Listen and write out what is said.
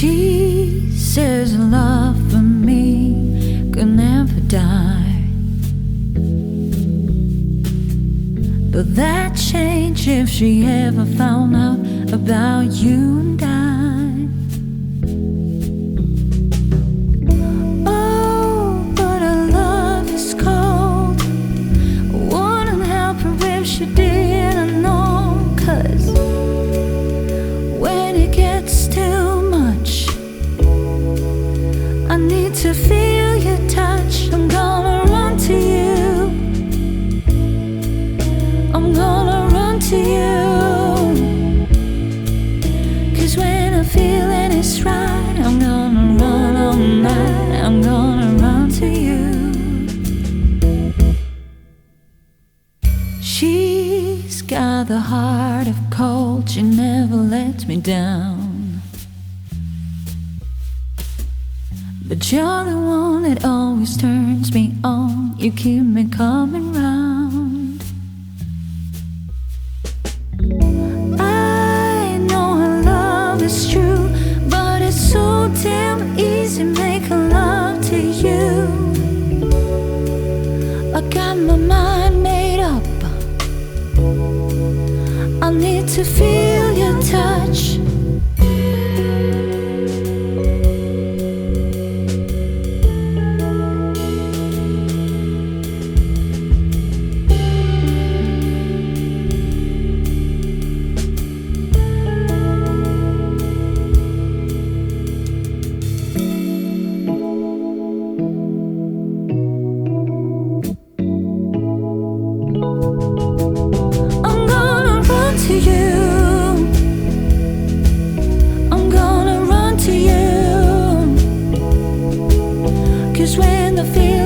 She says love for me could never die. But that change if she ever found out about you and I. She did. To feel your touch. I'm gonna run to you. I'm gonna run to you. Cause when feeling right, I'm gonna run all night. I'm gonna run to you. She's got the heart of cold, she never lets me down. But you're the one that always turns me on, you keep me coming round. I know her love is true, but it's so damn easy making love to you. I got my mind made up. I need to feel your touch. Cause when the feeling